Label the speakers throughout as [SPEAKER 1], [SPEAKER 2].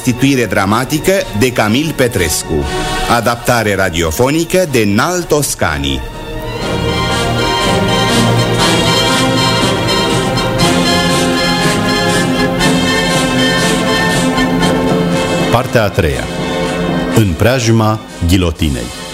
[SPEAKER 1] Danton Reconstituire dramatică de Camil Petrescu. Adaptare radiofonică de Nal Toscani.
[SPEAKER 2] Partea a treia. În preajma ghilotinei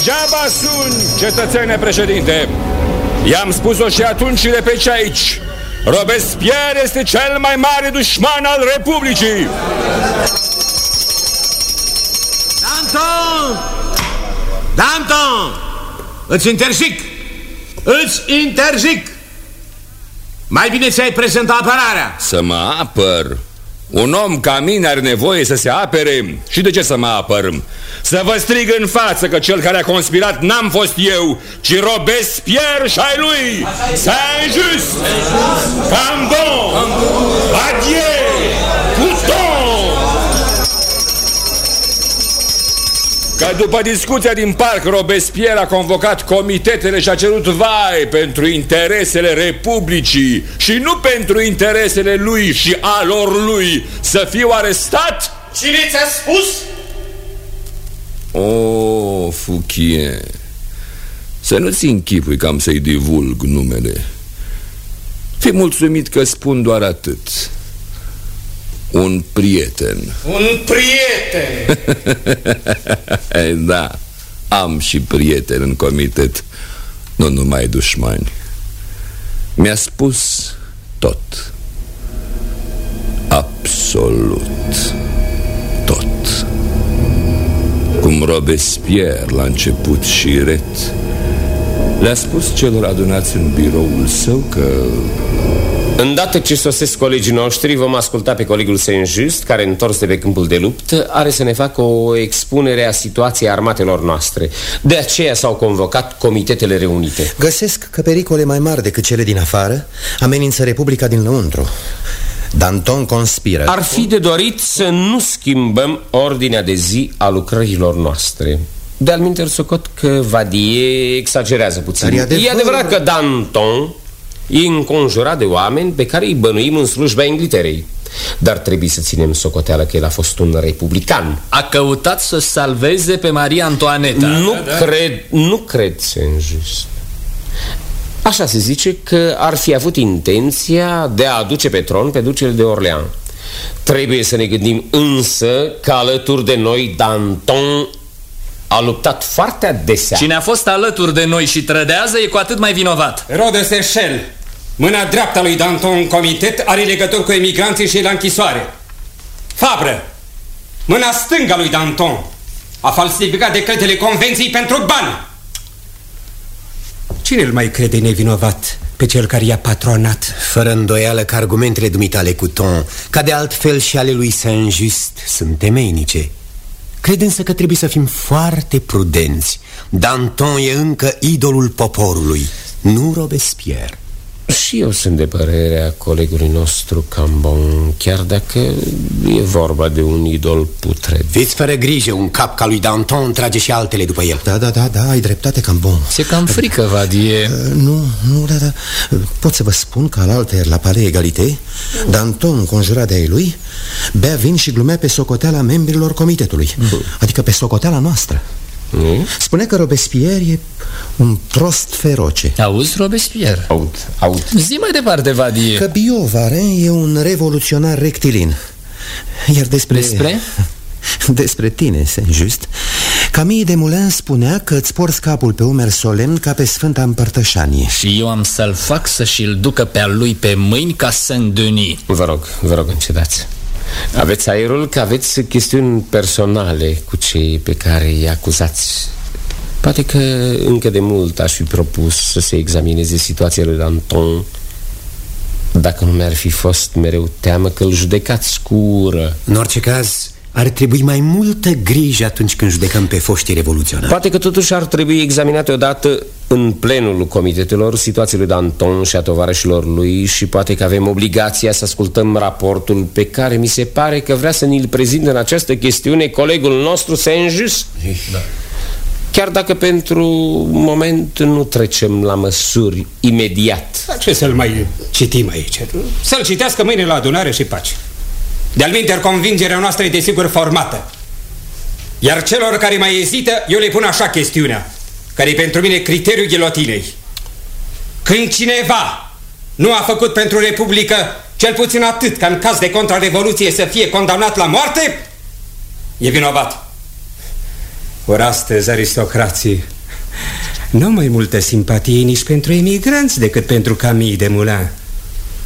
[SPEAKER 3] Degeaba sun, cetățene președinte I-am spus-o și atunci și repet și aici Robespierre este cel mai mare dușman al Republicii
[SPEAKER 4] Danton! Danton! Îți interzic! Îți interzic! Mai bine ți-ai prezentat apărarea!
[SPEAKER 3] Să mă apăr? Un om ca mine are nevoie să se apere Și de ce să mă apăr? Să vă strig în față că cel care a conspirat n-am fost eu Ci Robespierre și ai lui. Saint-Just. Cambon. Badier. Couton Că după discuția din parc Robespierre a convocat comitetele și a cerut vai pentru interesele Republicii și nu pentru interesele lui și alor lui să fiu arestat?
[SPEAKER 5] Cine ți-a spus?
[SPEAKER 3] O, oh, Fuchie Să nu-ți închipui că am să-i divulg numele Fii mulțumit că spun doar atât Un prieten.
[SPEAKER 5] Un prieten.
[SPEAKER 3] Da, am și prieten în comitet Nu numai dușmani. Mi-a spus tot. Absolut tot. Cum Robespierre la început și ret Le-a spus celor adunați în biroul său că
[SPEAKER 6] Îndată ce sosesc colegii noștri, vom asculta pe colegul Saint-Just, care, întors de pe câmpul de luptă, are să ne facă o expunere a situației armatelor noastre. De aceea s-au convocat comitetele reunite.
[SPEAKER 7] Găsesc că pericole mai mari decât cele din afară amenință Republica din lăuntru. Danton conspiră.
[SPEAKER 6] Ar fi de dorit să nu schimbăm ordinea de zi a lucrărilor noastre. De-al minter socot că Vadie exagerează puțin.
[SPEAKER 7] Dar e adevăr...
[SPEAKER 6] e adevărat că Danton e înconjurat de oameni pe care îi bănuim în slujba Ingliterei. Dar trebuie să ținem socoteală că el a fost un republican.
[SPEAKER 8] A căutat să salveze pe Maria Antoaneta.
[SPEAKER 6] Nu da, cred, nu cred, Saint-Just. Așa se zice că ar fi avut intenția de a aduce pe tron pe ducele de Orlean. Trebuie să ne gândim însă că alături de noi Danton a luptat foarte adesea.
[SPEAKER 8] Cine a fost alături de noi și trădează e cu atât mai vinovat.
[SPEAKER 9] Rode Serșel, mâna dreapta lui Danton în comitet are legături cu emigranții și la închisoare. Fabră, mâna stânga lui Danton a falsificat decretele convenției pentru bani. Cine îl mai crede nevinovat pe cel care i-a patronat?
[SPEAKER 7] Fără îndoială că argumentele dumitale cu ton, ca de altfel și ale lui Saint-Just, sunt temeinice. Cred însă că trebuie să fim foarte prudenți. Danton e încă idolul poporului, nu Robespierre.
[SPEAKER 6] Și eu sunt de părerea colegului nostru Cambon Chiar dacă e vorba de un idol putred.
[SPEAKER 7] Fiți fără grijă, un cap ca lui Danton trage și altele după el. Da, da, da, da, ai dreptate, Cambon.
[SPEAKER 8] Se cam frică, Vadie. Uh,
[SPEAKER 7] Nu, nu, da, da. Pot să vă spun că la alter, la Palais Egalité Danton, conjurat de ai lui Bea vin și glumea pe socoteala membrilor comitetului. Bă. Adică pe socoteala noastră nu? Spune că Robespierre e un prost feroce.
[SPEAKER 8] Auzi, Robespierre?
[SPEAKER 6] Aud, aud.
[SPEAKER 8] Zi mai departe, Vadie
[SPEAKER 7] Că Biovare e un revoluționar rectilin. Iar despre...
[SPEAKER 8] Despre?
[SPEAKER 7] Despre tine, Saint-Just Camille de Moulin spunea că îți porți capul pe umeri solemn ca pe Sfânta Împărtășanie.
[SPEAKER 8] Și eu am să-l fac să și-l ducă pe al lui pe mâini ca Saint-Denis
[SPEAKER 6] Vă rog, vă rog, încetați aveți aerul? Că aveți chestiuni personale cu cei pe care îi acuzați. Poate că încă de mult aș fi propus să se examineze situația lui Danton. Dacă nu mi-ar fi fost mereu teamă că îl judecați cu ură.
[SPEAKER 7] În orice caz,
[SPEAKER 10] ar trebui mai multă grijă atunci când judecăm pe foștii revoluționari
[SPEAKER 6] Poate că totuși ar trebui examinate odată în plenul comitetelor situația lui Danton și a tovarășilor lui și poate că avem obligația să ascultăm raportul pe care mi se pare că vrea să ni-l prezinte în această chestiune colegul nostru Saint-Just. Da. Chiar dacă pentru moment nu trecem la măsuri imediat.
[SPEAKER 9] Dar ce să-l mai citim aici? Să-l citească mâine la adunare și pace. De-al convingerea noastră e desigur formată. Iar celor care mai ezită, eu le pun așa chestiunea, care e pentru mine criteriul ghilotinei. Când cineva nu a făcut pentru Republică cel puțin atât ca în caz de contrarevoluție să fie condamnat la moarte, e vinovat. Ori astăzi aristocrații nu mai multă simpatie nici pentru emigranți decât pentru Camille de Moulin.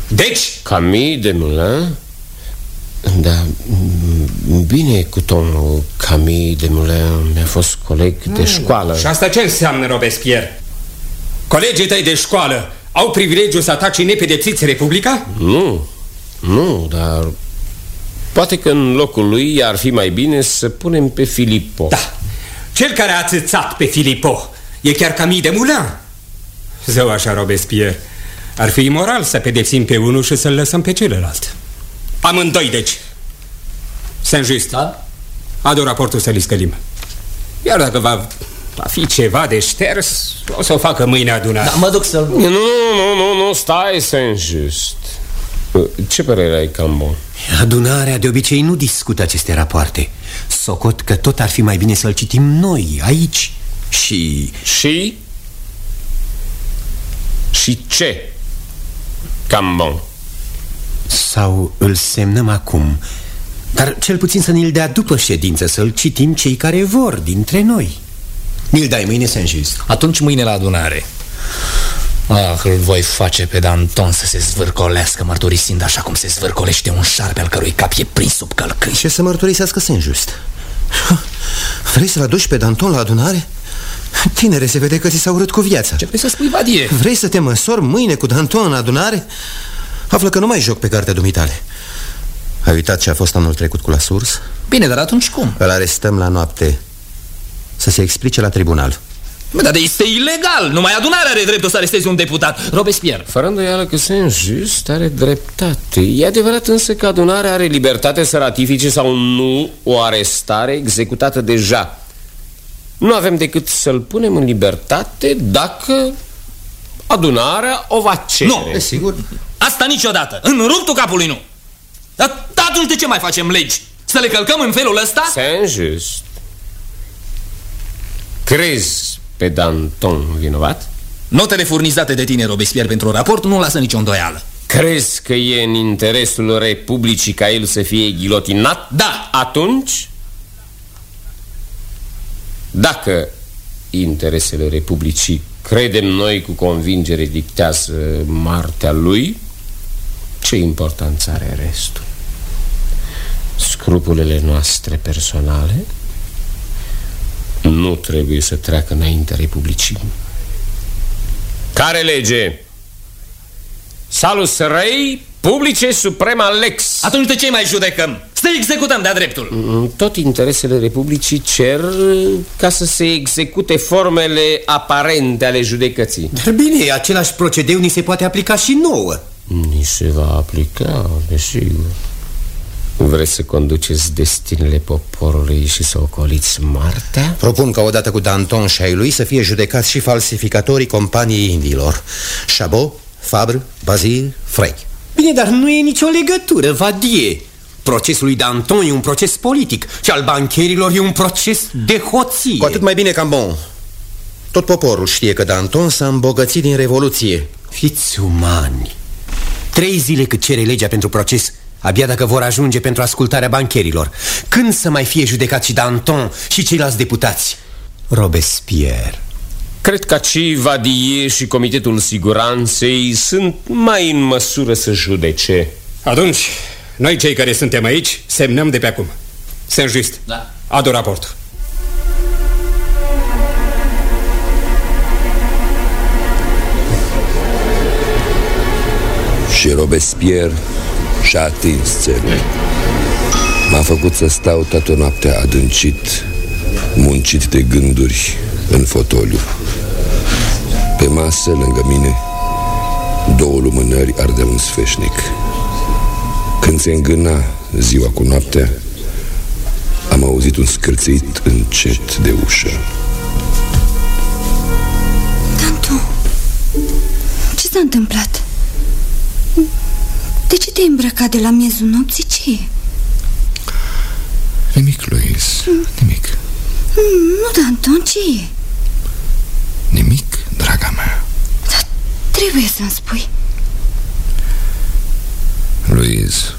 [SPEAKER 9] Deci...
[SPEAKER 6] Camille de Moulin? Da, bine cu domnul Camille de Moulin Mi-a fost coleg de mm. școală
[SPEAKER 9] Și asta ce înseamnă, Robespierre? Colegii tăi de școală au privilegiul să atace nepedepsiți Republica?
[SPEAKER 6] Nu, nu, dar Poate că în locul lui ar fi mai bine să punem pe Filippo
[SPEAKER 9] Da, cel care a țățat pe Filippo E chiar Camille de Moulin Zău așa, Robespierre Ar fi imoral să pedepsim pe unul și să-l lăsăm pe celălalt Amândoi, deci. Sunt just. Da? Adu raportul să-l scălim. Iar dacă va, va fi ceva de șters, o să o facă mâine adunare.
[SPEAKER 8] Da, mă duc să-l...
[SPEAKER 6] Nu, nu, nu, nu, stai, sunt just. Ce părere ai, Cambo?
[SPEAKER 10] Adunarea de obicei nu discută aceste rapoarte. Socot că tot ar fi mai bine să-l citim noi, aici. Și...
[SPEAKER 6] Și? Și ce? Cambon.
[SPEAKER 10] Sau îl semnăm acum Dar cel puțin să ne-l dea după ședință Să-l citim cei care vor dintre noi Mi-l dai mâine, să just
[SPEAKER 8] Atunci mâine la adunare Ah, îl voi face pe Danton să se zvârcolească Mărturisind așa cum se zvârcolește un șarpe Al cărui cap e prins sub călcâi
[SPEAKER 10] Ce să mărturisească Saint-Just? Vrei să-l aduci pe Danton la adunare? Tinere, se vede că ți s-a urât cu viața
[SPEAKER 8] Ce vrei să spui, Badie?
[SPEAKER 10] Vrei să te măsori mâine cu Danton în adunare? Află că nu mai joc pe cartea dumitale. Ai uitat ce a fost anul trecut cu la surs?
[SPEAKER 8] Bine, dar atunci cum?
[SPEAKER 10] Îl arestăm la noapte Să se explice la tribunal.
[SPEAKER 8] Bă, dar este ilegal. Numai adunarea are dreptul să aresteze un deputat. Robespierre.
[SPEAKER 6] Fără îndoială că sunt just are dreptate. E adevărat însă că adunarea are libertate să ratifice sau nu O arestare executată deja. Nu avem decât să-l punem în libertate Dacă adunarea o va cere
[SPEAKER 8] Nu, desigur Asta niciodată, în ruptul capului nu Dar atunci de ce mai facem legi? Să le călcăm în felul ăsta?
[SPEAKER 6] Saint-Just Crezi pe Danton vinovat?
[SPEAKER 8] Notele furnizate de tine, Robespierre, pentru raport nu lasă nicio îndoială
[SPEAKER 6] Crezi că e în interesul Republicii ca el să fie ghilotinat?
[SPEAKER 8] Da!
[SPEAKER 6] Atunci? Dacă interesele Republicii credem noi cu convingere dictează martea lui, ce importanță are restul? Scrupulele noastre personale nu trebuie să treacă înaintea Republicii. Care lege? Salus rei publice suprema lex.
[SPEAKER 8] Atunci de ce mai judecăm? Să executăm de-a dreptul.
[SPEAKER 6] Mm, tot interesele Republicii cer ca să se execute formele aparente ale judecății.
[SPEAKER 10] Dar bine, același procedeu ni se poate aplica și nouă.
[SPEAKER 6] Ni se va aplica, desigur Vreți să conduceți destinele poporului și să ocoliți Martea?
[SPEAKER 10] Propun ca odată cu Danton și ai lui să fie judecați și falsificatorii companiei indiilor Chabot, Fabre, Bazil, Frey Bine, dar nu e nicio legătură, Vadie Procesul lui Danton e un proces politic Și al bancherilor e un proces de hoție. Cu atât mai bine, Cambon Tot poporul știe că Danton s-a îmbogățit din Revoluție. Fiți umani. Trei zile cât cere legea pentru proces Abia dacă vor ajunge pentru ascultarea bancherilor. Când să mai fie judecat și Danton și ceilalți deputați? Robespierre.
[SPEAKER 6] Cred că și Vadie și Comitetul Siguranței sunt mai în măsură să judece.
[SPEAKER 9] Atunci, noi cei care suntem aici semnăm de pe acum. Sunt just.
[SPEAKER 8] Da.
[SPEAKER 9] Adu raportul.
[SPEAKER 11] Și Robespierre și-a atins țelul.
[SPEAKER 3] M-a făcut să stau toată noaptea adâncit Muncit de gânduri în fotoliu. Pe masă, lângă mine Două lumânări ardeau un sfeșnic Când se îngâna ziua cu noaptea Am auzit un scârțit încet de ușă
[SPEAKER 11] Tantu, ce s-a întâmplat? De ce te-ai îmbrăcat de la miezul nopții? Ce e?
[SPEAKER 3] Nimic, Louise, nimic
[SPEAKER 11] Mm, Nu, Danton, ce e?
[SPEAKER 3] Nimic, draga mea
[SPEAKER 11] Trebuie să-mi spui
[SPEAKER 3] Louise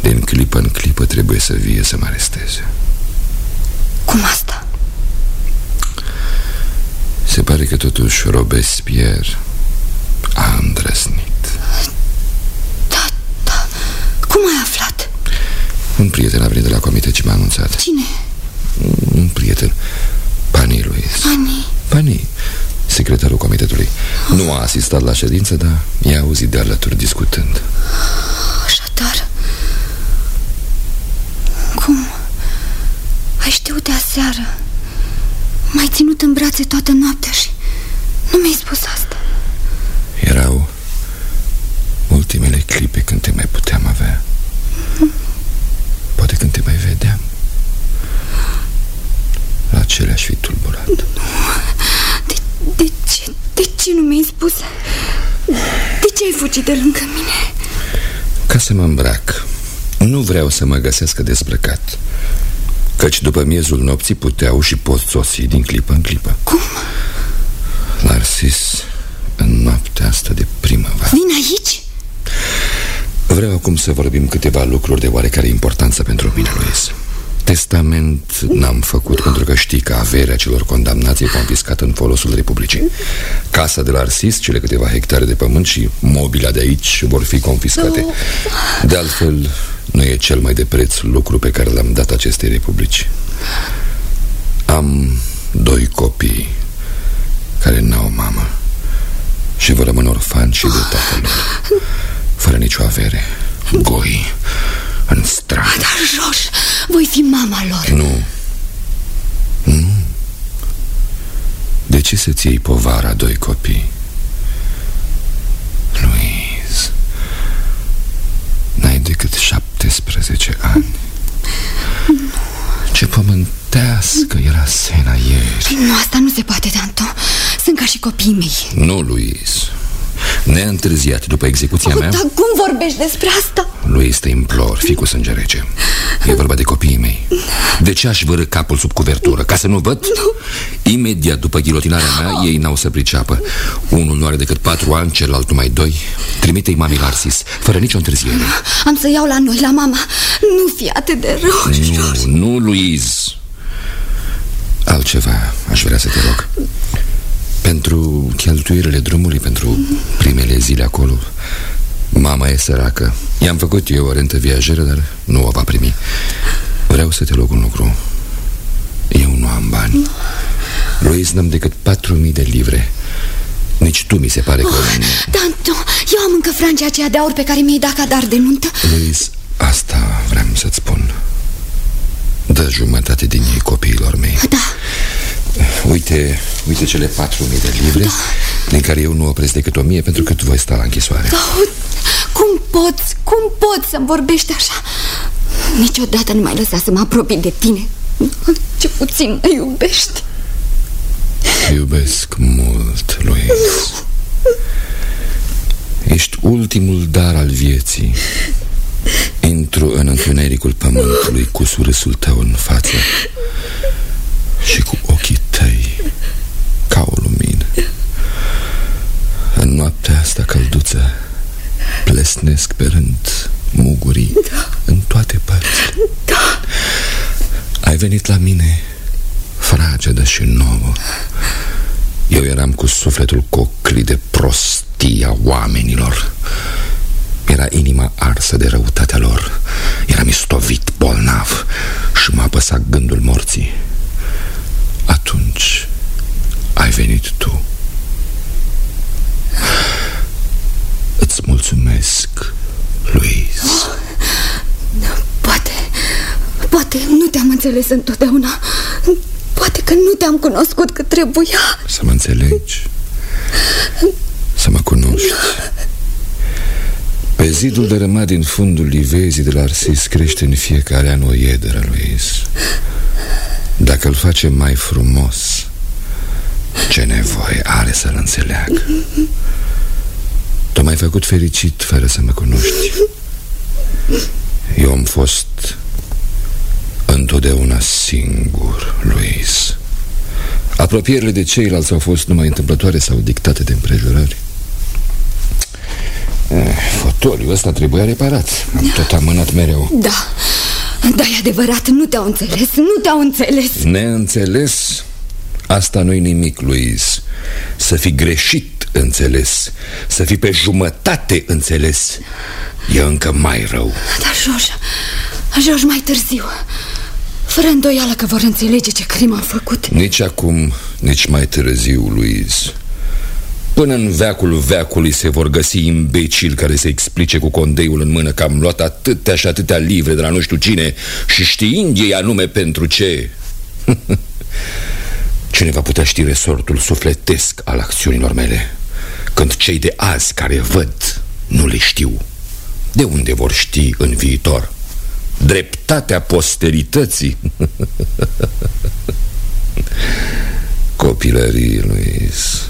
[SPEAKER 3] Din clipă în clipă trebuie să vie să mă aresteze.
[SPEAKER 11] Cum asta?
[SPEAKER 3] Se pare că totuși Robespierre a îndrăznit.
[SPEAKER 11] Cum ai aflat?
[SPEAKER 3] Un prieten a venit de la comitet și m-a anunțat.
[SPEAKER 11] Cine?
[SPEAKER 3] Un prieten Pani Louise.
[SPEAKER 11] Pani?
[SPEAKER 3] Pani Secretarul comitetului. Nu a asistat la ședință, dar i-a auzit de alături discutând.
[SPEAKER 11] Așadar Cum? Ai știut de aseară M-ai ținut în brațe toată noaptea și Nu mi-ai spus asta
[SPEAKER 3] Erau ultimele clipe când te mai puteam avea Poate când te mai vedeam La cele aș fi tulburat
[SPEAKER 11] de, de ce? De ce nu mi-ai spus? De ce ai fugit de lângă mine?
[SPEAKER 3] Ca să mă îmbrac Nu vreau să mă găsească dezbrăcat Căci după miezul nopții puteau și pot sosi din clipă în clipă.
[SPEAKER 11] Cum?
[SPEAKER 3] Narcis, în noaptea asta de primăvară.
[SPEAKER 11] Vin aici?
[SPEAKER 3] Vreau acum să vorbim câteva lucruri de oarecare importanță pentru mine, Luis Testament n-am făcut pentru că știi că averea celor condamnați e confiscată în folosul Republicii. Casa de la Arsis, cele câteva hectare de pământ și mobila de aici vor fi confiscate. De altfel, nu e cel mai de preț lucru pe care l-am dat acestei Republici. Am doi copii care n-au mamă și vor rămâne orfani și de tatăl lor Fără nicio avere Goi În stradă.
[SPEAKER 11] Dar, Joș, voi fi mama lor.
[SPEAKER 3] Nu. Nu? De ce să-ți iei povara doi copii? Louise N-ai decât 17 ani. Ce pământească era Sena ieri.
[SPEAKER 11] Nu, asta nu se poate, Danton. Sunt ca și copiii mei.
[SPEAKER 3] Nu, Louise Neîntârziat după execuția
[SPEAKER 11] oh,
[SPEAKER 3] mea.
[SPEAKER 11] Dar cum vorbești despre asta?
[SPEAKER 3] Lui este implor, fi cu sânge rece. E vorba de copiii mei. De ce aș vără capul sub cuvertură? Ca să nu văd?
[SPEAKER 11] Nu.
[SPEAKER 3] Imediat după ghilotinarea mea Ei n-au să priceapă. Unul nu are decât patru ani, celălalt numai doi. Trimite-i mami la Arsis, fără nicio întârziere.
[SPEAKER 11] Am să iau la noi, la mama. Nu fi atât de rău
[SPEAKER 3] Nu, nu, Louise. Altceva aș vrea să te rog. Pentru cheltuirile drumului Pentru primele zile acolo. Mama e săracă. I-am făcut eu o rentă viajeră, dar nu o va primi. Vreau să te rog un lucru. Eu nu am bani. Louise n-am decât 4.000 de livre. Nici tu mi se pare că...
[SPEAKER 11] oh, Danton, eu am încă frangea aceea de aur pe care mi-ai dat ca dar de nuntă.
[SPEAKER 3] Louise, asta vreau să-ți spun. Dă jumătate din ei copiilor mei.
[SPEAKER 11] Da
[SPEAKER 3] Uite, uite cele 4.000 de livre da. Din care eu nu opresc decât 1.000 Pentru că tu voi sta la închisoare.
[SPEAKER 11] Da, Cum poți, cum poți să-mi vorbești așa? Niciodată nu mai lăsa să mă apropii de tine. Ce puțin mă iubești.
[SPEAKER 3] Iubesc mult, Louise Ești ultimul dar al vieții. Intru în întunericul pământului Cu surâsul tău în față Și cu ochii tăi Ca o lumină În noaptea asta călduță Plesnesc pe rând mugurii
[SPEAKER 11] da.
[SPEAKER 3] În toate părțile.
[SPEAKER 11] Da.
[SPEAKER 3] Ai venit la mine Fragedă și nouă. Eu eram cu sufletul cocli de prostia oamenilor. Era inima arsă de răutatea lor. Eram istovit, bolnav Și m-a apăsat gândul morții. Atunci ai venit tu Îți mulțumesc, Louise.
[SPEAKER 11] Oh, Nu pot te-am înțeles întotdeauna. Poate că nu te-am cunoscut cât trebuia.
[SPEAKER 3] Să mă înțelegi? Să mă cunoști? Pe zidul dărâmat din fundul livezii de la Arsis Crește în fiecare an o iederă, Luis Dacă îl facem mai frumos Ce nevoie are să-l înțeleagă Tu m-ai făcut fericit fără să mă cunoști. Eu am fost întotdeauna singur, Luis Apropierile de ceilalți au fost numai întâmplătoare sau dictate de împrejurări? Eh, Fotoliul ăsta trebuia reparat. Am tot amânat mereu.
[SPEAKER 11] Da, da, e adevărat, nu te-au înțeles, nu te-au înțeles.
[SPEAKER 3] Neînțeles? Asta nu-i nimic, Luis Să fi greșit înțeles. Să fi pe jumătate înțeles. E încă mai rău.
[SPEAKER 11] Dar, George, George, mai târziu. Fără îndoială că vor înțelege ce crimă am făcut.
[SPEAKER 3] Nici acum, nici mai târziu, Luis Până în veacul veacului se vor găsi imbecili care să explice cu condeiul în mână că am luat atâtea și atâtea livre de la nu știu cine și știind ei anume pentru ce. cine va putea ști resortul sufletesc al acțiunilor mele când cei de azi care văd nu le știu? De unde vor ști în viitor? Dreptatea posterității? Copilării, Luis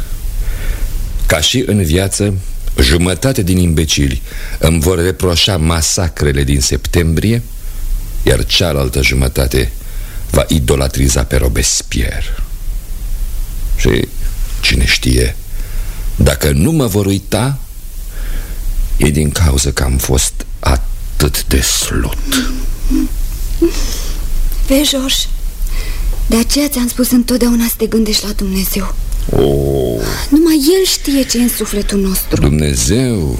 [SPEAKER 3] Ca și în viață Jumătate din imbecili îmi vor reproșa masacrele din septembrie Iar cealaltă jumătate va idolatriza pe Robespierre Și cine știe Dacă nu mă vor uita E din cauza că am fost atât de slut.
[SPEAKER 11] Vezi, George, de aceea ți-am spus întotdeauna să te gândești la Dumnezeu.
[SPEAKER 3] Oh.
[SPEAKER 11] Numai El știe ce e în sufletul nostru.
[SPEAKER 3] Dumnezeu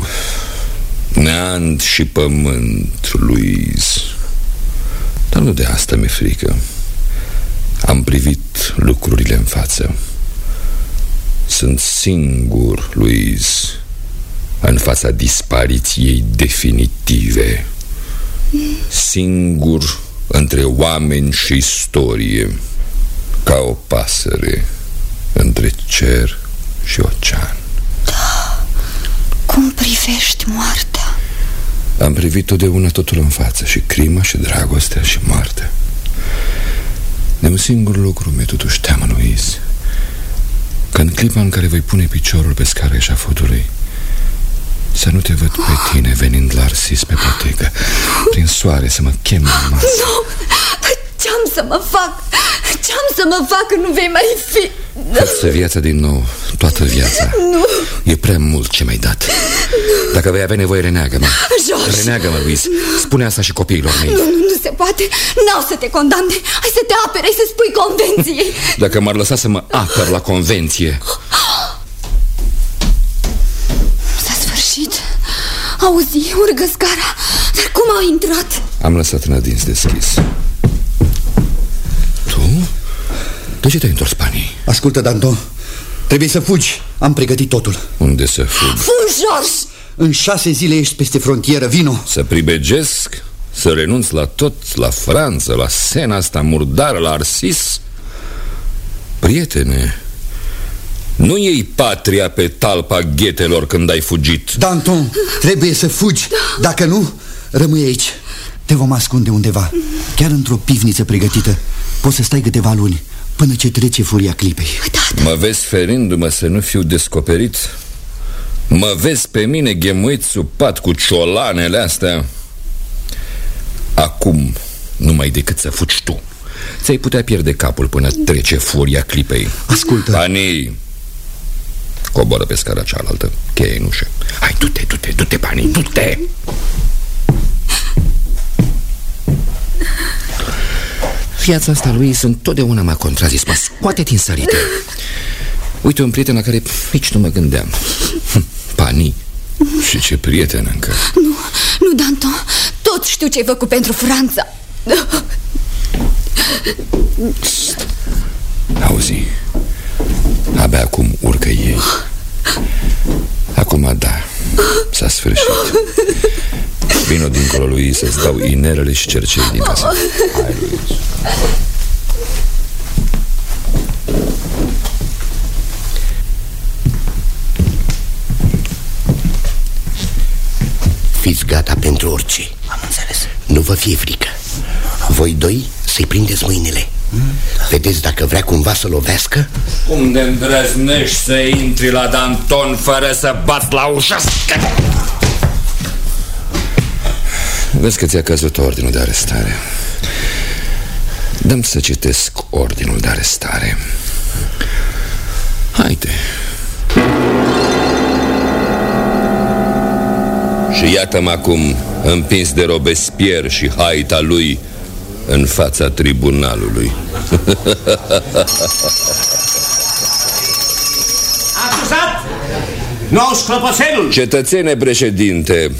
[SPEAKER 3] Neant și pământ, Luis Dar nu de asta mi-e frică. Am privit lucrurile în față Sunt singur, Luis În fața dispariției definitive. Singur între oameni și istorie Ca o pasăre între cer și ocean.
[SPEAKER 11] Da, cum privești moartea?
[SPEAKER 3] Am privit totdeauna totul în față Și crima și dragostea și moartea. De un singur lucru mi-e totuși teamă, Luis Că în clipa în care voi pune piciorul pe scara eșafodului Să nu te văd pe tine venind la Arsis pe potecă Prin soare să mă chem la masă.
[SPEAKER 11] Nu, ce-am să mă fac? Ce-am să mă fac? Când nu vei mai fi?
[SPEAKER 3] Față viața din nou, toată viața.
[SPEAKER 11] Nu.
[SPEAKER 3] E prea mult ce mi-ai dat. Dacă vei avea nevoie, reneagă-mă.
[SPEAKER 11] George
[SPEAKER 3] Reneagă-mă, Luis. Spune asta și copiilor mei.
[SPEAKER 11] Nu, nu, nu se poate. N-au să te condamne. Hai să te apere, să spui convenției.
[SPEAKER 3] Dacă m-ar lăsa să mă apăr la convenție.
[SPEAKER 11] S-a sfârșit. Auzi, urgă scara. Dar cum au intrat?
[SPEAKER 3] Am lăsat nădinți deschis Tu? De ce te-ai întors panii?
[SPEAKER 7] Ascultă, Danton Trebuie să fugi Am pregătit totul
[SPEAKER 3] Unde să fug?
[SPEAKER 11] Fugi, George
[SPEAKER 7] În șase zile ești peste frontieră, vino
[SPEAKER 3] Să pribegesc? Să renunț la tot? La Franța, la scena asta murdară, la Arsis? Prietene Nu iei patria pe talpa ghetelor când ai fugit
[SPEAKER 7] Danton, trebuie să fugi Dacă nu, rămâi aici Te vom ascunde undeva Chiar într-o pivniță pregătită. Poți să stai câteva luni Până ce trece furia clipei.
[SPEAKER 3] Mă vezi ferindu-mă să nu fiu descoperit? Mă vezi pe mine ghemuit sub pat cu ciolanele astea? Acum, numai decât să fugi tu Ți-ai putea pierde capul până trece furia clipei.
[SPEAKER 7] Ascultă.
[SPEAKER 3] Banii Coboră pe scara cealaltă Cheie în ușă. Hai, du-te, du-te, du-te, banii, du-te Viața asta lui întotdeauna m-a contrazis Mă scoate din sărite Uite un prieten la care nici nu mă gândeam. Pani. Și ce prieten încă.
[SPEAKER 11] Nu, nu, Danton. Tot știu ce ai făcut pentru Franța.
[SPEAKER 3] Auzi Abia acum urcă ei. Acum da S-a sfârșit Vino dincolo lui să-ți dau inerele și cercei din casă. Hai, Luis
[SPEAKER 12] Fiți gata pentru orice.
[SPEAKER 13] Am înțeles.
[SPEAKER 12] Nu vă fie frică. Voi doi să-i prindeți mâinile. Vedeți dacă vrea cumva să lovească?
[SPEAKER 3] Cum de îndrăznești să intri la Danton fără să bați la ușă? Vezi că ți-a căzut ordinul de arestare. Dăm să citesc ordinul de arestare. Haide. Și iată-mă acum împins de Robespierre și haita lui în fața tribunalului.
[SPEAKER 4] Acuzat? Nou sclopoțelul
[SPEAKER 3] Cetățene președinte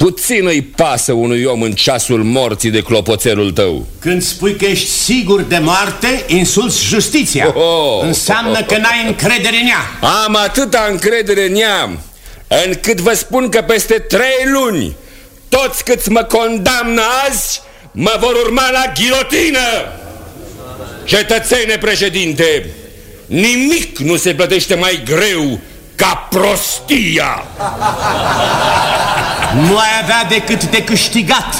[SPEAKER 3] Puțin îi pasă unui om în ceasul morții de clopoțelul tău.
[SPEAKER 4] Când spui că ești sigur de moarte, insulți justiția.
[SPEAKER 3] Oh.
[SPEAKER 4] Înseamnă că n-ai încredere în ea.
[SPEAKER 3] Am atâta încredere în ea Încât vă spun că peste trei luni Toți câți mă condamnă azi Mă vor urma la ghilotină. Cetățene președinte Nimic nu se plătește mai greu ca prostia.
[SPEAKER 4] Nu ai avea decât de câștigat.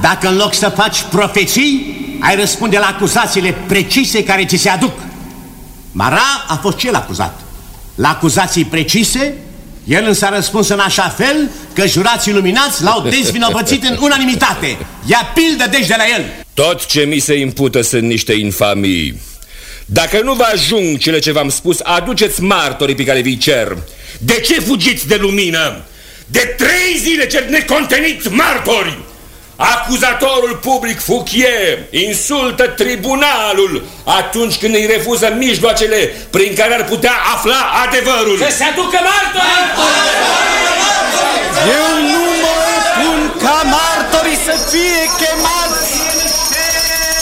[SPEAKER 4] Dacă în loc să faci profeții Ai răspunde la acuzațiile precise care ți se aduc. Mara a fost cel acuzat. La acuzații precise el însă a răspuns în așa fel că jurații luminați l-au dezvinovățit în unanimitate. Ia pildă deci de la el.
[SPEAKER 3] Tot ce mi se impută sunt niște infamii Dacă nu vă ajung cele ce v-am spus Aduceți martorii pe care vi cer De ce fugiți de lumină? De trei zile cer necontenit martori Acuzatorul public Fouquier insultă tribunalul atunci când îi refuză mijloacele prin care ar putea afla adevărul.
[SPEAKER 14] Să se aducă martori!
[SPEAKER 15] Eu nu mă opun ca martorii să fie chemați!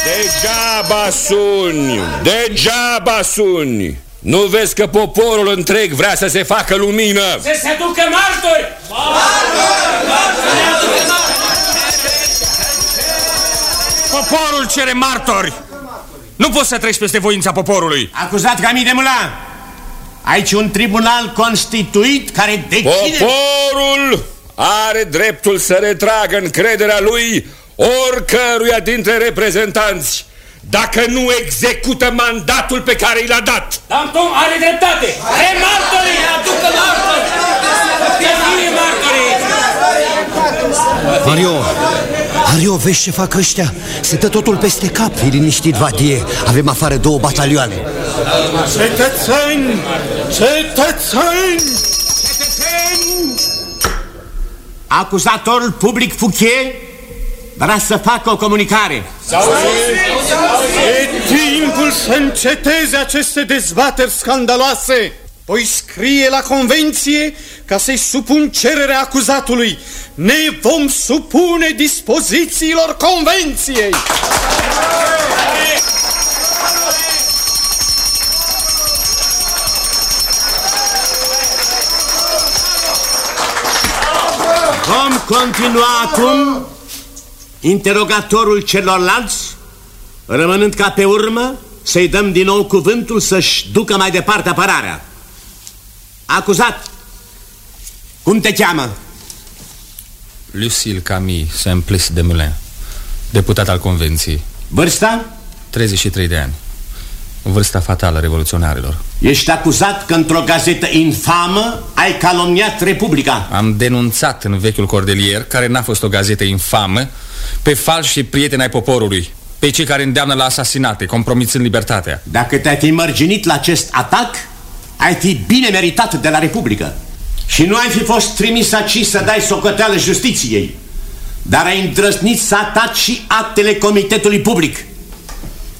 [SPEAKER 3] Degeaba suni, degeaba suni. Nu vezi că poporul întreg vrea să se facă lumină?
[SPEAKER 14] Să se aducă martori!
[SPEAKER 16] Poporul cere martori! Nu poți să treci peste voința poporului!
[SPEAKER 4] Acuzat Camille de Mula, aici un tribunal constituit care decide...
[SPEAKER 3] Poporul are dreptul să retragă încrederea lui oricăruia dintre reprezentanți dacă nu execută mandatul pe care i l-a dat.
[SPEAKER 14] Danton are dreptate! Are martorii! Aducă martori! Să fie martorii!
[SPEAKER 7] Mario, Mario, vezi ce fac ăștia? Se dă totul peste cap Fii liniștit, Vadie Avem afară două batalioane
[SPEAKER 15] Cetățeni! Cetățeni!
[SPEAKER 4] Cetățeni! Acuzatorul public Fouquier vrea să facă o comunicare.
[SPEAKER 15] E timpul să înceteze aceste dezbateri scandaloase. Voi scrie la convenție ca să-i supun cererea acuzatului. Ne vom supune dispozițiilor convenției.
[SPEAKER 4] Vom continua acum interogatorul celorlalți, rămânând ca pe urmă să-i dăm din nou cuvântul să-și ducă mai departe apărarea. Acuzat, cum te cheamă?
[SPEAKER 13] Lucille Camille Simplice de Moulin Deputat al Convenției
[SPEAKER 4] Vârsta?
[SPEAKER 13] 33 de ani Vârsta fatală revoluționarilor
[SPEAKER 4] Ești acuzat că într-o gazetă infamă ai calomniat Republica.
[SPEAKER 13] Am denunțat în vechiul Cordelier Care n-a fost o gazetă infamă Pe falși prieteni ai poporului Pe cei care îndeamnă la asasinate Compromițând libertatea
[SPEAKER 4] Dacă te-ai fi mărginit la acest atac, ai fi bine meritat de la Republică. Și nu ai fi fost trimis aici să dai socoteală justiției, dar ai îndrăznit să ataci și actele Comitetului Public.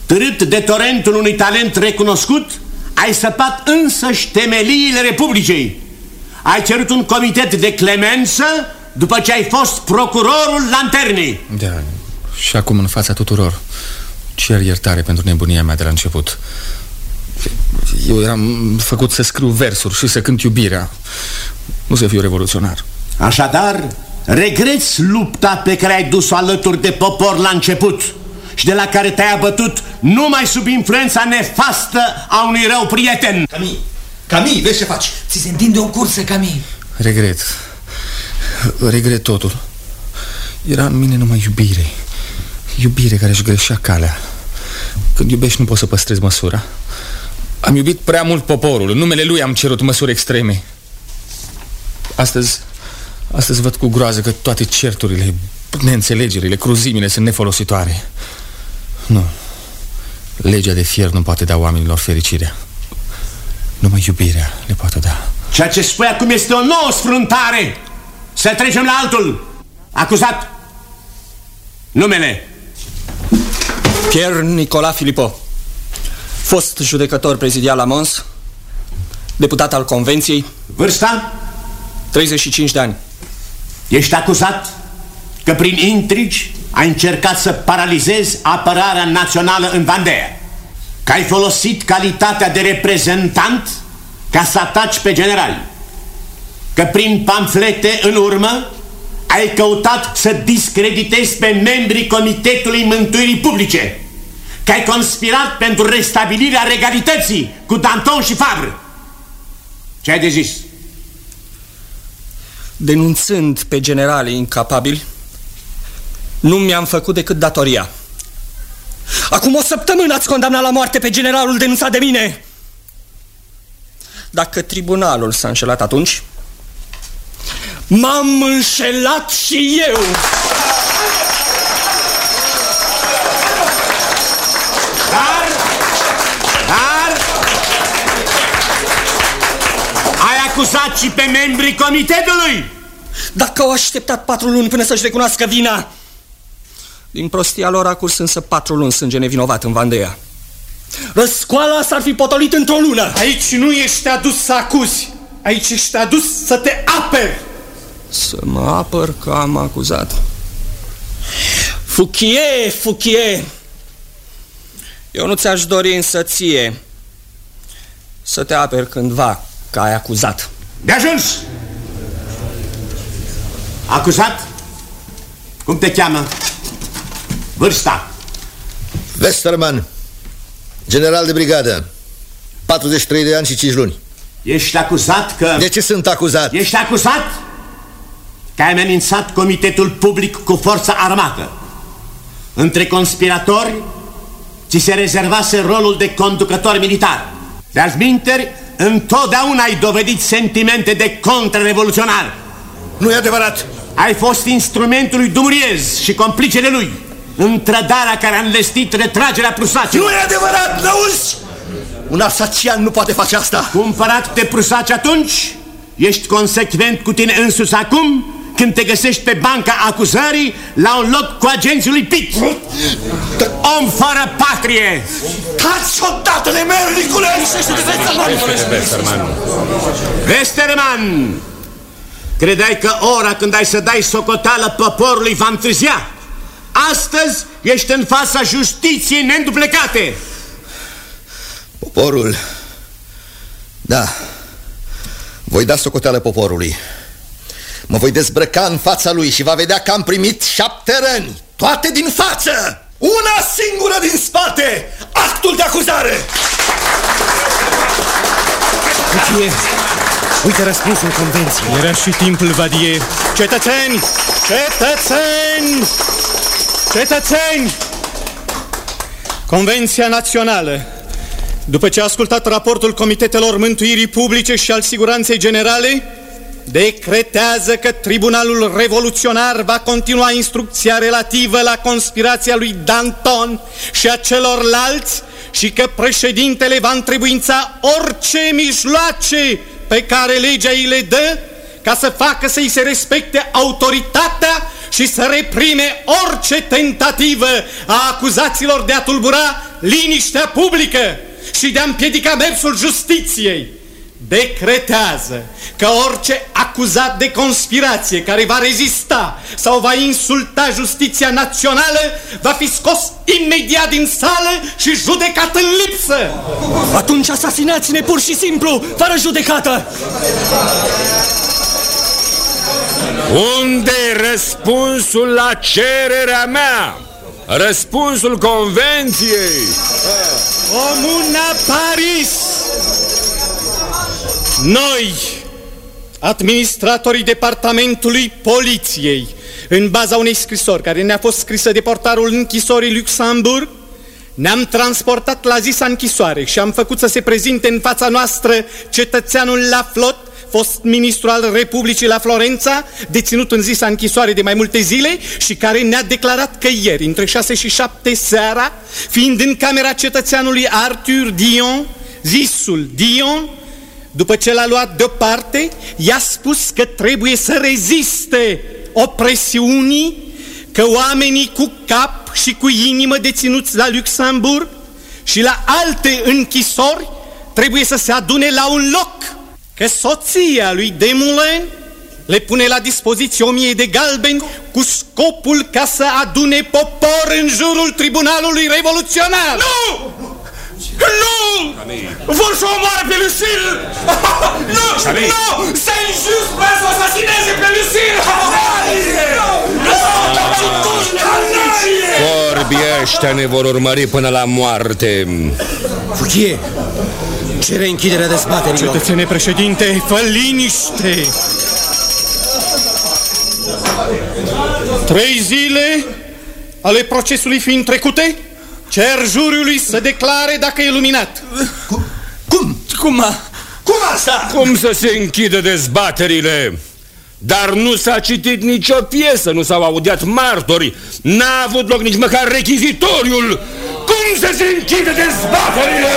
[SPEAKER 4] Târât de torentul unui talent recunoscut, ai săpat însăși temeliile Republicii. Ai cerut un comitet de clemență după ce ai fost procurorul lanternei.
[SPEAKER 13] Da, și acum în fața tuturor Cer iertare pentru nebunia mea de la început Eu eram făcut să scriu versuri și să cânt iubirea Nu să fiu revoluționar
[SPEAKER 4] Așadar, Regreți lupta pe care ai dus-o alături de popor la început și de la care te-ai abătut numai sub influența nefastă a unui rău prieten.
[SPEAKER 17] Cami, Cami, vezi ce faci? Ți se întinde o cursă, Cami.
[SPEAKER 15] Regret. Regret totul. Era în mine numai iubire. Iubire care își greșea calea. Când iubești nu poți să păstrezi măsura. Am iubit prea mult poporul. În numele lui am cerut măsuri extreme. Astăzi, astăzi văd cu groază că toate certurile, neînțelegerile, cruzimile sunt nefolositoare. Nu. Legea de fier nu poate da oamenilor fericirea. Numai iubirea le poate da.
[SPEAKER 4] Ceea ce spui acum este o nouă sfruntare. Să trecem la altul. Acuzat. Numele.
[SPEAKER 16] Pierre Nicolas Filipo Fost judecător prezidial la Mons Deputat al Convenției
[SPEAKER 4] Vârsta?
[SPEAKER 16] 35 de ani
[SPEAKER 4] Ești acuzat că prin intrigi ai încercat să paralizezi apărarea națională în Vandea Că ai folosit calitatea de reprezentant ca să ataci pe generali Că prin pamflete în urmă ai căutat să discreditezi pe membrii Comitetului Mântuirii Publice că ai conspirat pentru restabilirea regalității cu Danton și Fabre. Ce ai de zis?
[SPEAKER 16] Denunțând pe generalii incapabili, nu mi-am făcut decât datoria. Acum o săptămână ați condamnat la moarte pe generalul denunțat de mine. Dacă tribunalul s-a înșelat atunci, m-am înșelat și eu.
[SPEAKER 4] Dar, dar, ai acuzat și pe membrii comitetului.
[SPEAKER 16] Dacă au așteptat patru luni până să-și recunoască vina, din prostia lor a curs însă patru luni sânge nevinovat în Vandea. Răscoala s-ar fi potolit într-o lună.
[SPEAKER 5] Aici nu ești adus să acuzi, aici ești adus să te aperi.
[SPEAKER 16] Să mă apăr că am acuzat. Fuchie, Fuchie, eu nu ți-aș dori însă ție să te aperi cândva că ai acuzat.
[SPEAKER 4] De ajuns! Acuzat? Cum te cheamă? Vârsta?
[SPEAKER 18] Westerman, general de brigadă, 43 de ani și 5 luni.
[SPEAKER 4] Ești acuzat că...
[SPEAKER 18] De ce sunt acuzat?
[SPEAKER 4] Ești acuzat că ai amenințat comitetul public cu forța armată. Între conspiratori ți se rezervase rolul de conducător militar. De-ați minteri, întotdeauna ai dovedit sentimente de contrarevoluționar.
[SPEAKER 18] Nu e adevărat.
[SPEAKER 4] Ai fost instrumentul lui Dumuriez și complicele lui în trădarea care a înlestit retragerea prusacilor.
[SPEAKER 18] Nu e adevărat, n-auzi? Un asacian nu poate face asta.
[SPEAKER 4] Cumpărat de prusaci atunci, ești consecvent cu tine însuți acum când te găsești pe banca acuzării la un loc cu agenții lui Pitt. Om fără patrie!
[SPEAKER 18] Tați odată, nemernicule!
[SPEAKER 3] Westerman.
[SPEAKER 4] Westerman! Credeai că ora când ai să dai socoteală poporului va întârzia? Astăzi ești în fața justiției neînduplecate!
[SPEAKER 18] Poporul... Da, voi da socoteală poporului. Mă voi dezbrăca în fața lui și va vedea că am primit șapte răni, toate din față! Una singură din spate! Actul de acuzare!
[SPEAKER 7] Uite, uite răspunsul convenției.
[SPEAKER 15] Era și timpul, Vadie. Cetățeni! Cetățeni! Cetățeni! Convenția Națională după ce a ascultat raportul Comitetelor Mântuirii Publice și al Siguranței Generale, decretează că Tribunalul Revoluționar va continua instrucția relativă la conspirația lui Danton și a celorlalți și că președintele va întrebuința orice mijloace pe care legea îi le dă ca să facă să-i se respecte autoritatea și să reprime orice tentativă a acuzaților de a tulbura liniștea publică și de a împiedica mersul justiției, decretează că orice acuzat de conspirație care va rezista sau va insulta justiția națională va fi scos imediat din sală și judecat în lipsă.
[SPEAKER 16] Atunci asasinați-ne pur și simplu, fără judecată!
[SPEAKER 3] Unde răspunsul la cererea mea? Răspunsul convenției
[SPEAKER 15] Comuna Paris Noi, administratorii departamentului poliției În baza unei scrisori care ne-a fost scrisă de portarul închisorii Luxemburg ne-am transportat la zisa închisoare și am făcut să se prezinte în fața noastră cetățeanul la flot fost ministru al Republicii la Florența, deținut în zisa închisoare de mai multe zile și care ne-a declarat că ieri, între 6 și 7 seara, fiind în camera cetățeanului Arthur Dion, zisul Dion, după ce l-a luat deoparte, i-a spus că trebuie să reziste opresiunii, că oamenii cu cap și cu inimă deținuți la Luxemburg și la alte închisori trebuie să se adune la un loc că soția lui Demoulin le pune la dispoziție o mie de galbeni cu scopul ca să adune popor în jurul tribunalului revoluționar.
[SPEAKER 19] Nu! Nu! Vor să omoare pe Lucille! Nu! Nu! C'est injust! Vreau să asasineze pe Lucille!
[SPEAKER 3] Corbii ăștia ne vor urmări până la moarte
[SPEAKER 10] Fuchie, cere închiderea dezbaterilor
[SPEAKER 15] Cetățene președinte, fă liniște Trei zile ale procesului fiind trecute Cer juriului să declare dacă e luminat
[SPEAKER 19] Cum? Cum? Cum asta?
[SPEAKER 3] Cum să se închidă dezbaterile? Dar nu s-a citit nicio piesă, nu s-au audiat martori N-a avut loc nici măcar rechizitoriul Cum să se închidă dezbaterile?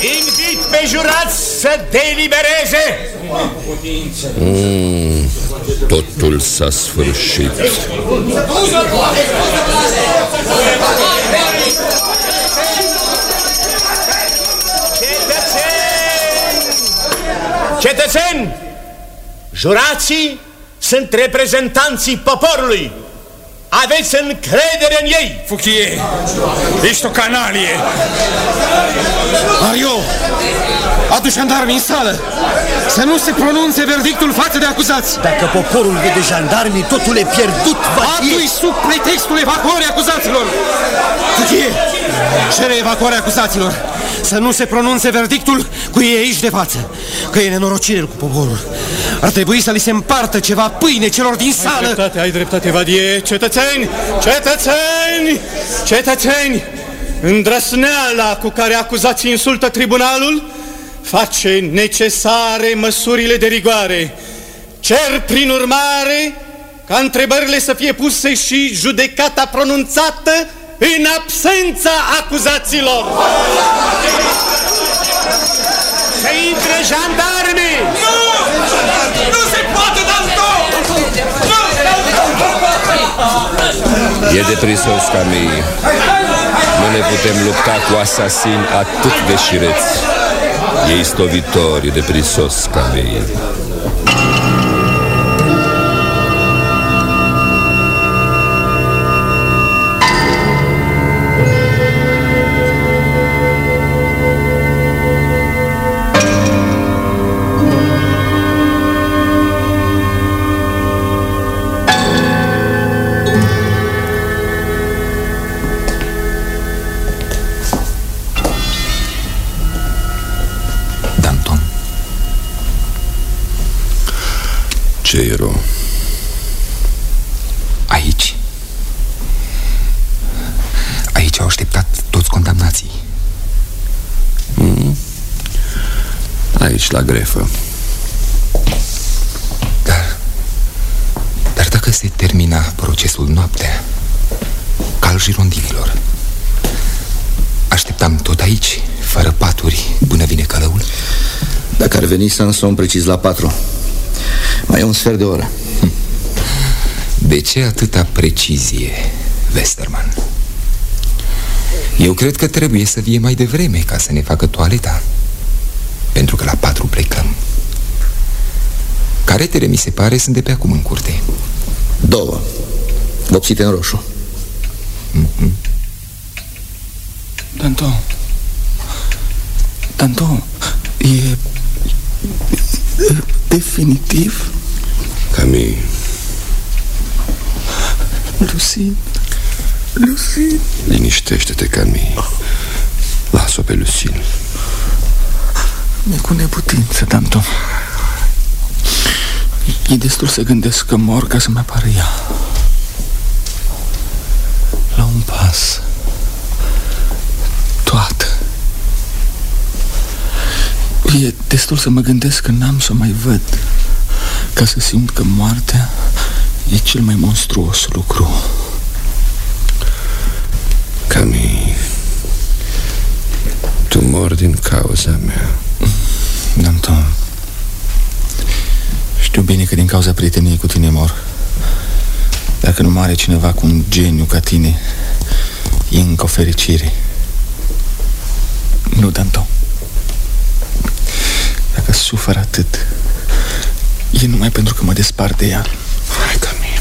[SPEAKER 19] Invit pe jurați să delibereze!
[SPEAKER 3] Mm, totul s-a sfârșit
[SPEAKER 4] Cetățeni, jurații sunt reprezentanții poporului. Aveți încredere în ei!
[SPEAKER 19] Fuchie, ești o canalie!
[SPEAKER 7] Mario, adu jandarmii în sală. Să nu se pronunțe verdictul față de acuzați.
[SPEAKER 10] Dacă poporul vede jandarmii, totul e pierdut
[SPEAKER 7] Adu-i sub pretextul evacuării acuzaților. Fuchie, cere evacuarea acuzaților. Să nu se pronunțe verdictul cu ei aici de față Că e nenorocire cu poporul. Ar trebui să li se împartă ceva pâine celor din sală.
[SPEAKER 15] Ai dreptate, ai dreptate, Vadie. Cetățeni, cetățeni, cetățeni Îndrăsneala cu care acuzații insultă tribunalul face necesare măsurile de rigoare. Cer prin urmare ca întrebările să fie puse și judecata pronunțată în absența acuzaților.
[SPEAKER 19] Să intre jandarmii! Nu! Nu se poate, Danton!
[SPEAKER 3] E de prisos, Camille Nu ne putem lupta cu asasini atât de șireți Ei stovitori de prisos, Camille Ce erou
[SPEAKER 8] aici. Aici au așteptat toți condamnații.
[SPEAKER 3] mm? Aici, la grefă
[SPEAKER 8] Dar dacă se termina procesul noaptea, cal girondinilor, așteptam tot aici, fără paturi, până vine călăul?
[SPEAKER 18] Dacă ar veni Sanson precis la patru Mai e un sfert de oră.
[SPEAKER 8] De ce atâta precizie, Westerman? Eu cred că trebuie să vie mai devreme ca să ne facă toaleta. Pentru că la patru plecăm. Caretele, mi se pare, sunt de pe acum în curte.
[SPEAKER 18] Două. Vopsite în roșu.
[SPEAKER 8] Mm-hmm.
[SPEAKER 16] Danton Danton E...
[SPEAKER 20] definitiv?
[SPEAKER 3] Camille
[SPEAKER 20] Lucin Lucin
[SPEAKER 3] Liniștește-te, Camille Las-o pe Lucin.
[SPEAKER 20] Mi-e cu neputință, Danton E destul să gândesc că mor ca să-mi apară ea. La un pas. Toată. E destul să mă gândesc că n-am să mai văd. Ca să simt că moartea E cel mai monstruos lucru
[SPEAKER 3] mor din cauza mea.
[SPEAKER 20] Danton Știu bine că din cauza prieteniei cu tine mor. Dacă nu mare cineva cu un geniu ca tine E încă o fericire. Nu, Danton Dacă sufăr atât E numai pentru că mă despart de ea.
[SPEAKER 3] Hai, Camille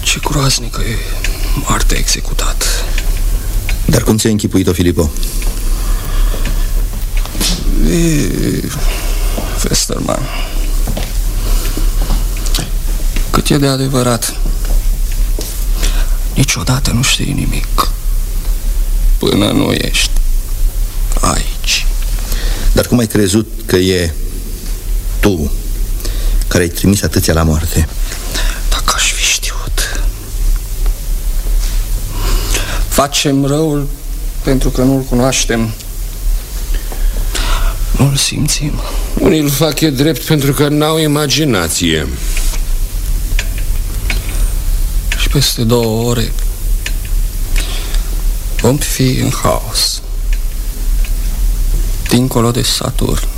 [SPEAKER 16] Ce groaznică e moartea executat
[SPEAKER 18] Dar cum ți-ai închipuit-o, Filipo?
[SPEAKER 16] E... Festerman Cât e de adevărat Niciodată nu știi nimic Până nu ești aici
[SPEAKER 18] Dar cum ai crezut că e tu care ai trimis atâția la moarte?
[SPEAKER 16] Facem răul pentru că nu-l cunoaștem. Nu-l simțim.
[SPEAKER 3] Unii îl fac e drept pentru că n-au imaginație.
[SPEAKER 16] Și peste două ore Vom fi în haos. Dincolo de Saturn.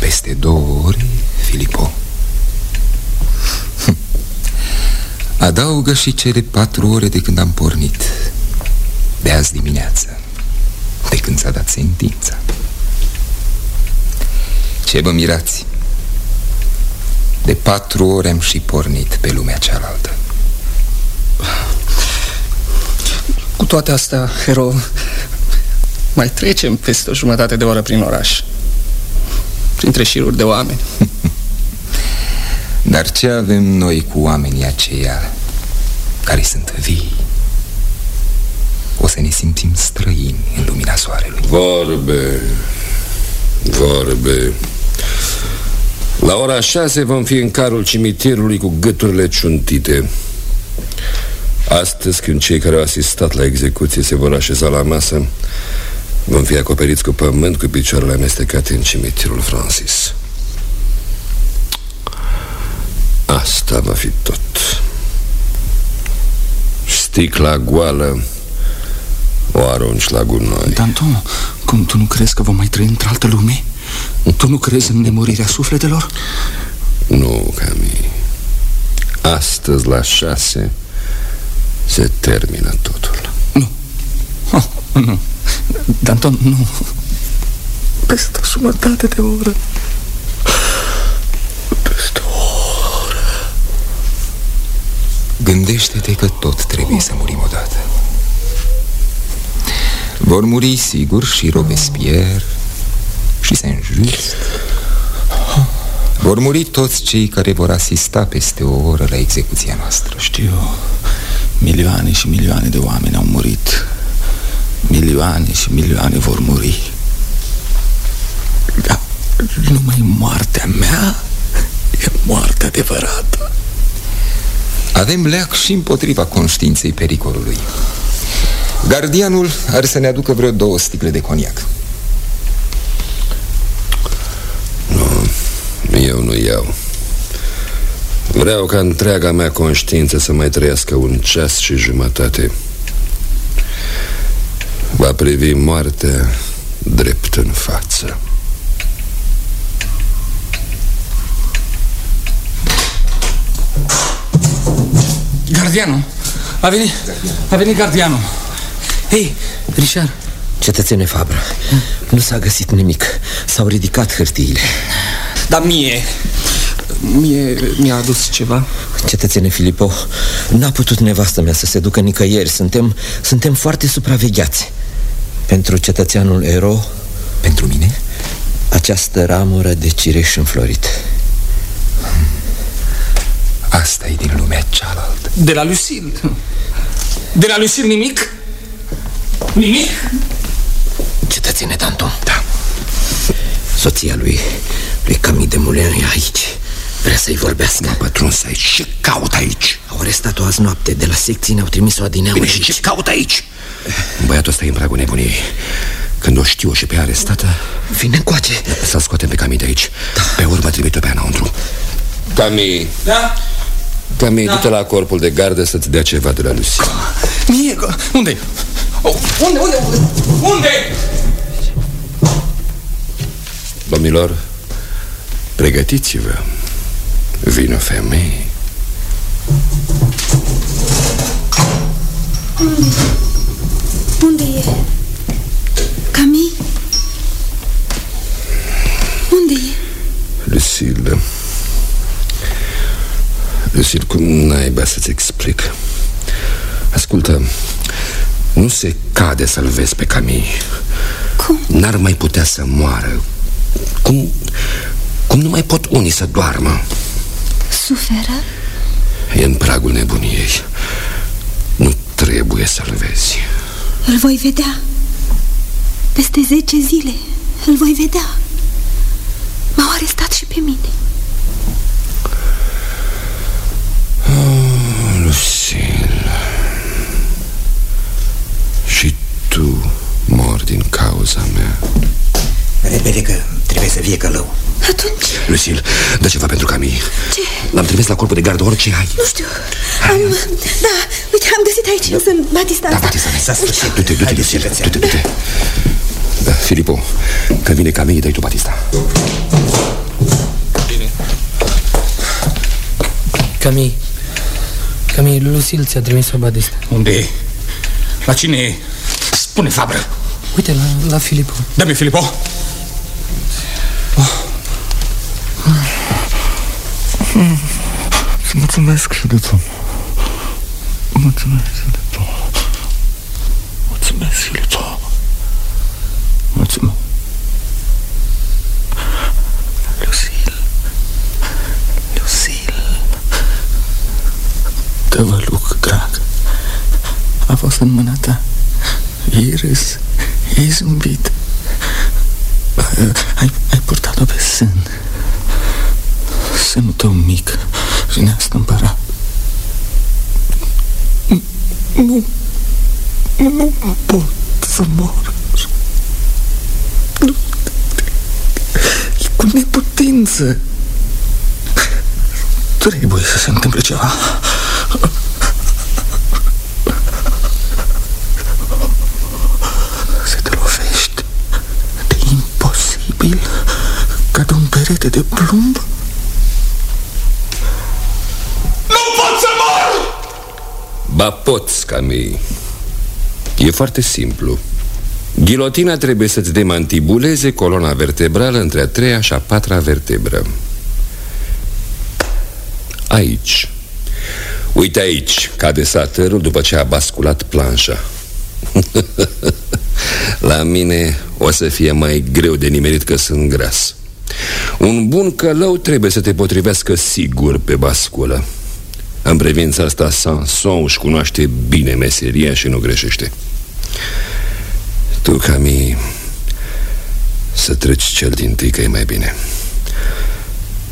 [SPEAKER 8] Peste două ore, Filipo. Hm. Adaugă și cele patru ore de când am pornit De azi dimineață De când s-a dat sentința Ce vă mirați? De patru ore am și pornit pe lumea cealaltă
[SPEAKER 16] Cu toate astea, hero Mai trecem peste o jumătate de oră prin oraș Printre șiruri de oameni
[SPEAKER 8] Dar ce avem noi cu oamenii aceia Care sunt vii? O să ne simțim străini în lumina soarelui.
[SPEAKER 3] Vorbe Vorbe. La ora șase vom fi în carul cimitirului cu gâturile ciuntite. Astăzi, când cei care au asistat la execuție se vor așeza la masă Vom fi acoperiți cu pământ cu picioarele amestecate în cimitirul Francis. Asta va fi tot. Sticla goală O arunci la gunoi.
[SPEAKER 20] Danton, cum tu nu crezi că vom mai trăi într-altă lume? Tu nu crezi în nemurirea sufletelor?
[SPEAKER 3] Nu, Cami. Astăzi la șase Se termină totul.
[SPEAKER 20] Oh, nu. Danton, nu. Peste o jumătate de oră. Peste o oră.
[SPEAKER 8] Gândește-te că tot trebuie să murim odată Vor muri sigur și Robespierre Și Saint-Just. Vor muri toți cei care vor asista peste o oră la execuția noastră.
[SPEAKER 20] Știu. Milioane și milioane de oameni au murit. Milioane și milioane vor muri. Dar numai moartea mea E moartea adevărată.
[SPEAKER 8] Avem leac și împotriva conștiinței pericolului Gardianul are să ne aducă vreo două sticle de coniac.
[SPEAKER 3] Nu, eu nu iau. Vreau ca întreaga mea conștiință să mai trăiască un ceas și jumătate. Va privi moartea drept în față.
[SPEAKER 16] Gardianul. A venit, a venit gardianul Hei, Richard
[SPEAKER 10] Cetățene Fabră, nu s-a găsit nimic. S-au ridicat hârtiile.
[SPEAKER 16] Dar mie Mie mi-a adus ceva.
[SPEAKER 10] Cetățene Filipo, n-a putut nevastă mea să se ducă nicăieri. Suntem, suntem foarte supravegheați. Pentru cetățeanul ero
[SPEAKER 8] Pentru mine?
[SPEAKER 10] această ramură de cireș înflorit.
[SPEAKER 8] Asta e din lumea cealaltă.
[SPEAKER 16] De la Lucille De la Lucille nimic? Nimic?
[SPEAKER 10] Cetățene Danton? Da. Soția lui, lui Camille de Moulin e aici. Vrea să-i vorbească.
[SPEAKER 18] M-a pătruns aici. Ce caut aici?
[SPEAKER 10] Au arestat-o azi noapte De la secții ne-au trimis-o adineauri
[SPEAKER 18] Bine, și ce caut aici? Băiatul ăsta e în pragul nebuniei. Când o știu și pe ea arestată
[SPEAKER 10] Vine încoace.
[SPEAKER 18] Să-l scoatem pe Camille de aici. Da. Pe urmă trimite-o pe înăuntru.
[SPEAKER 3] Camille.
[SPEAKER 16] Da?
[SPEAKER 3] Camille, da. du-te la corpul de gardă să-ți dea ceva de la Lucy
[SPEAKER 16] Mie, unde oh, Unde, unde, unde? Unde?
[SPEAKER 3] Domnilor, pregătiți-vă Vino femei
[SPEAKER 11] Unde? Unde e? Camille? Unde e?
[SPEAKER 3] Lucille Lucille, cum naiba să-ți explic Ascultă Nu se cade să-l vezi pe Camille.
[SPEAKER 11] Cum?
[SPEAKER 3] N-ar mai putea să moară. Cum, cum nu mai pot unii să doarmă?
[SPEAKER 11] Suferă?
[SPEAKER 3] E în pragul nebuniei. Nu trebuie să-l vezi.
[SPEAKER 11] Îl voi vedea. Peste zece zile Îl voi vedea. M-au arestat și pe mine.
[SPEAKER 3] Oh, Lucille Și tu mor din cauza mea.
[SPEAKER 10] Repede că trebuie să vie călău.
[SPEAKER 11] Atunci?
[SPEAKER 3] Lucille, dă ceva pentru Camille
[SPEAKER 11] Ce?
[SPEAKER 3] L-am trimis la corpul de gardă, orice ai.
[SPEAKER 11] Nu știu. Am, Da, uite, am găsit aici Sunt Batista
[SPEAKER 3] Da, Batista, s-a sfârșit. Du-te, du-te, Lucille, du-te, du-te da, Filipo, când vine Camille, dai tu Batista.
[SPEAKER 16] Bine.
[SPEAKER 21] Camille Camille, Lucille ți-a trimis o Batista.
[SPEAKER 16] Unde e? La cine e? Spune, Fabră
[SPEAKER 21] Uite, la, la Filipo
[SPEAKER 16] Dă-mi, Filipo
[SPEAKER 20] Îți mulțumesc, Filipo Mulțumesc, Filipo Mulțumesc, Filipo Mulțumesc. Lucille Lucille Tăvăluc, drag. A fost în mâna ta. Ei râs Ei zâmbit Ai, ai purtat-o pe sân Sânul tău mic Și ne-a stâmpărat Nu Nu pot să mor nu, E cu neputință Trebuie să se întâmple ceva Să te lovești De imposibil Ca de un perete de plumb
[SPEAKER 19] Nu pot să mor!
[SPEAKER 3] Ba poți, Camille E foarte simplu. Ghilotina trebuie să-ți demantibuleze coloana vertebrală între a treia și a patra vertebră. Aici. Uite aici, cade satărul după ce a basculat planșa. La mine o să fie mai greu de nimerit că sunt gras. Un bun călău trebuie să te potrivească sigur pe basculă. În privința asta Sanson își cunoaște bine meseria și nu greșește Tu, Camille, să treci cel din tâi că e mai bine.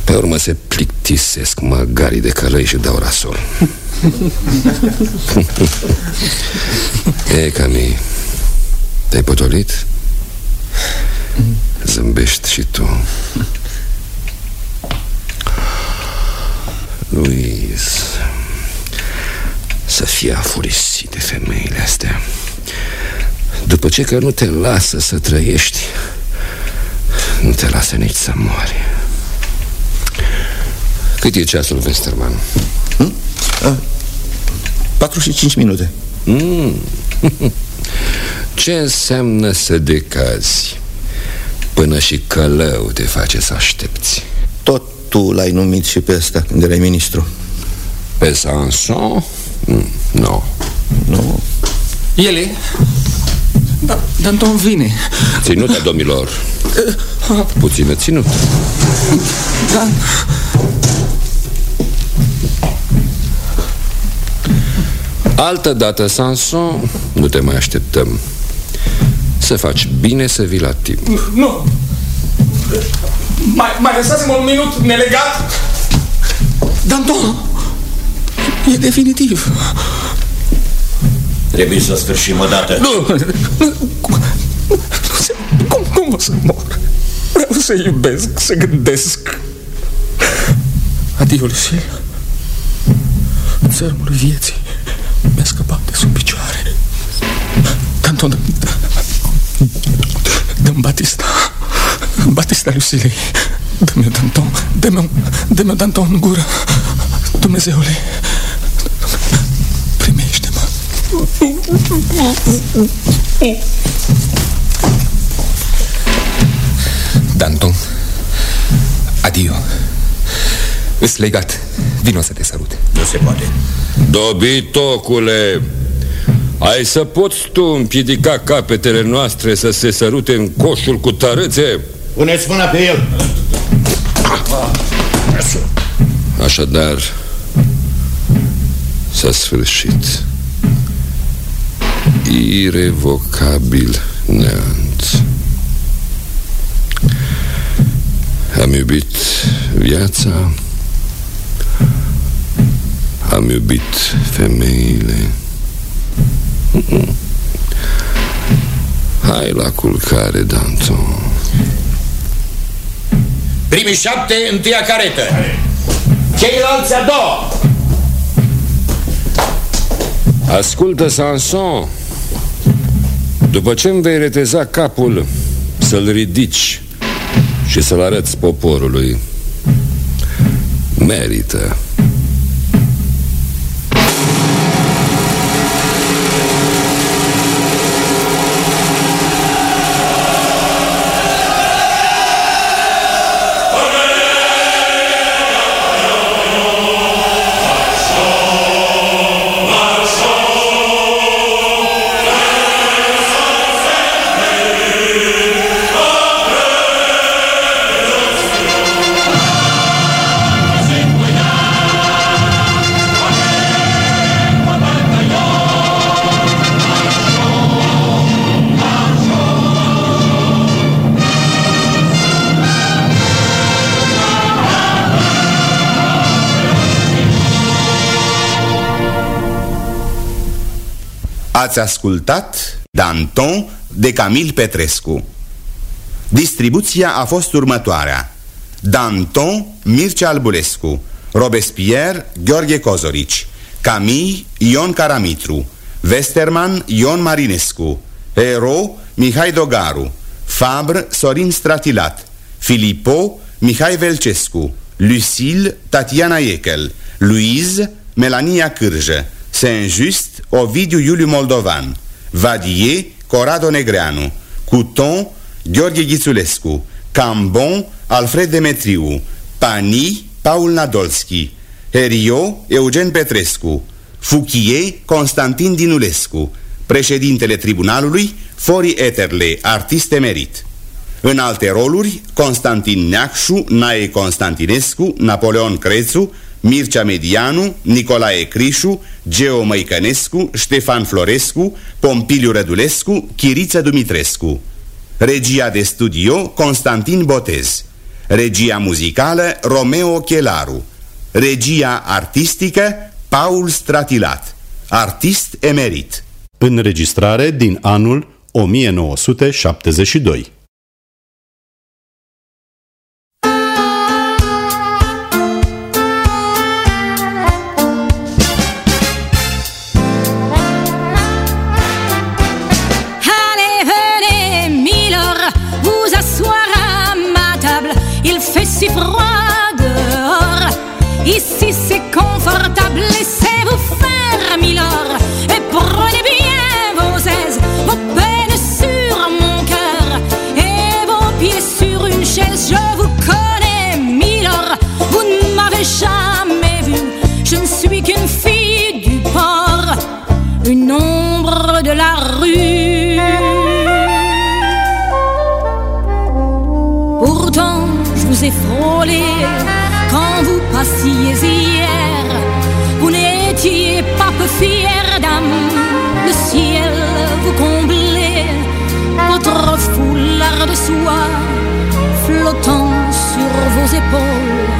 [SPEAKER 3] Pe urmă se plictisesc măgarii de călăi și dau rasol. E, Camille, te-ai potolit? Zâmbești și tu. Luis Să fie afurisit de femeile astea După ce că nu te lasă să trăiești Nu te lasă nici să mori Cât e ceasul, Westerman?
[SPEAKER 18] Hmm? A, 45 minute
[SPEAKER 3] mm. Ce înseamnă să decazi Până și călău te face să aștepți
[SPEAKER 18] Tot tu l-ai numit și pe ăsta când erai ministru
[SPEAKER 3] Pe Sanson? Mm, nu
[SPEAKER 18] Nu
[SPEAKER 16] Ele? Da, Danton vine
[SPEAKER 3] Ținută, domnilor Puțină ținut.
[SPEAKER 20] Da.
[SPEAKER 3] Altă dată, Sanson, nu te mai așteptăm. Să faci bine să vii la timp.
[SPEAKER 16] Nu! Mai, mai lăsați-mă un minut nelegat?
[SPEAKER 20] Danton! E definitiv.
[SPEAKER 4] Trebuie să sfârșim odată.
[SPEAKER 16] Nu! Cum, cum, cum o să mor? Vreau să iubesc, să gândesc.
[SPEAKER 20] Adio, Lucille. Țărmul vieții mi-a scăpat de sub picioare. Danton, dă dă Batista. Batista Lucilei. Dă-mi Danton. Dă-mi dă Danton în gură. Dumnezeule. Primește-mă.
[SPEAKER 8] Danton, adio. Îs legat. Vino să te sărut.
[SPEAKER 4] Nu se poate.
[SPEAKER 3] Dobitocule, ai să poți tu împiedica capetele noastre să se sărute în coșul cu tărâțe?
[SPEAKER 4] Puneți mâna pe el.
[SPEAKER 3] Așadar, s-a sfârșit. Irevocabil neant. Am iubit viața, am iubit femeile. Hai la culcare, Danton.
[SPEAKER 4] Primii șapte, întâia caretă. Ceilalți a doua.
[SPEAKER 3] Ascultă, Sanson După ce îmi vei reteza capul Să-l ridici Și să-l arăți poporului. Merită
[SPEAKER 1] Ați ascultat Danton de Camil Petrescu. Distribuția a fost următoarea. Danton Mircea Albulescu Robespierre Gheorghe Cozorici Camille Ion Caramitru Westerman Ion Marinescu Hero Mihai Dogaru Fabr Sorin Stratilat Filippo Mihai Velcescu Lucille Tatiana Echel Louise Melania Cârjă Saint-Just, Ovidiu Iuliu Moldovan Vadie, Corado Negreanu Couton, Gheorghe Ghițulescu Cambon, Alfred Demetriu Pani, Paul Nadolski Herio, Eugen Petrescu Fuchie, Constantin Dinulescu Președintele tribunalului, Fori Eterle, artist emerit. În alte roluri, Constantin Neacșu, Nae Constantinescu, Napoleon Crețu Mircea Medianu, Nicolae Crișu, Geo Măicănescu, Ștefan Florescu, Pompiliu Rădulescu, Chiriță Dumitrescu. Regia de studio Constantin Botez. Regia muzicală Romeo Chelaru. Regia artistică Paul Stratilat. Artist emerit.
[SPEAKER 2] Înregistrare din anul 1972.
[SPEAKER 22] Quand vous passiez hier. Vous n'étiez pas peu fier d'âme, le ciel vous comblait, votre foulard de soie flottant sur vos épaules.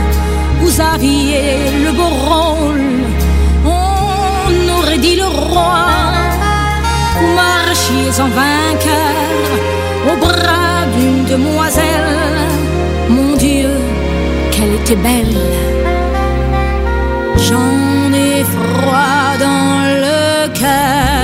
[SPEAKER 22] Vous aviez le beau rôle, on aurait dit le roi. Vous marchiez en vainqueur au bras d'une demoiselle. Mon Dieu, qu'elle était belle. J'en ai froid dans le cœur.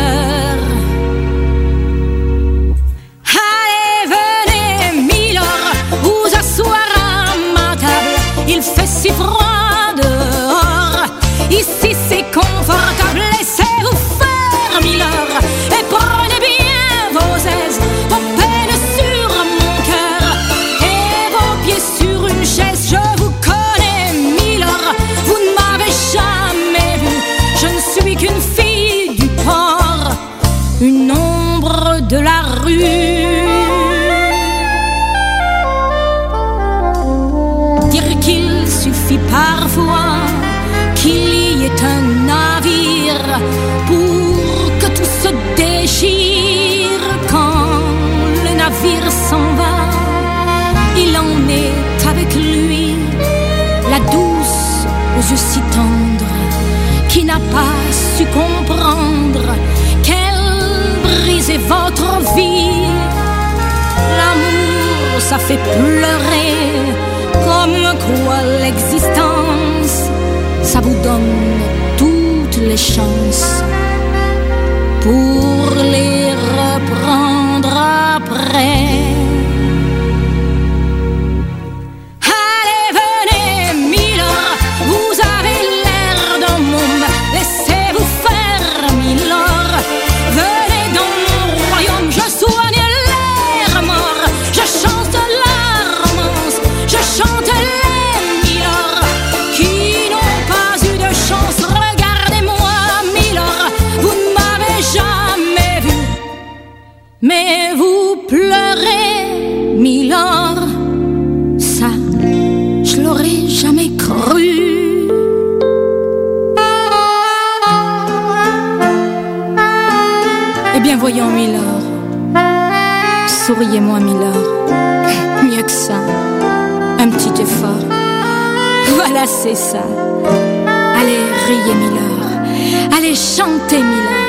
[SPEAKER 22] Yeux si tendres qui n'a pas su comprendre qu'elle brisait votre vie. L'amour, ça fait pleurer comme quoi l'existence, ça vous donne toutes les chances pour les reprendre après. Souriez-moi, Milord. Mieux que ça. Un petit effort. Voilà, c'est ça. Allez, riez, Milord. Allez, chantez, Milord.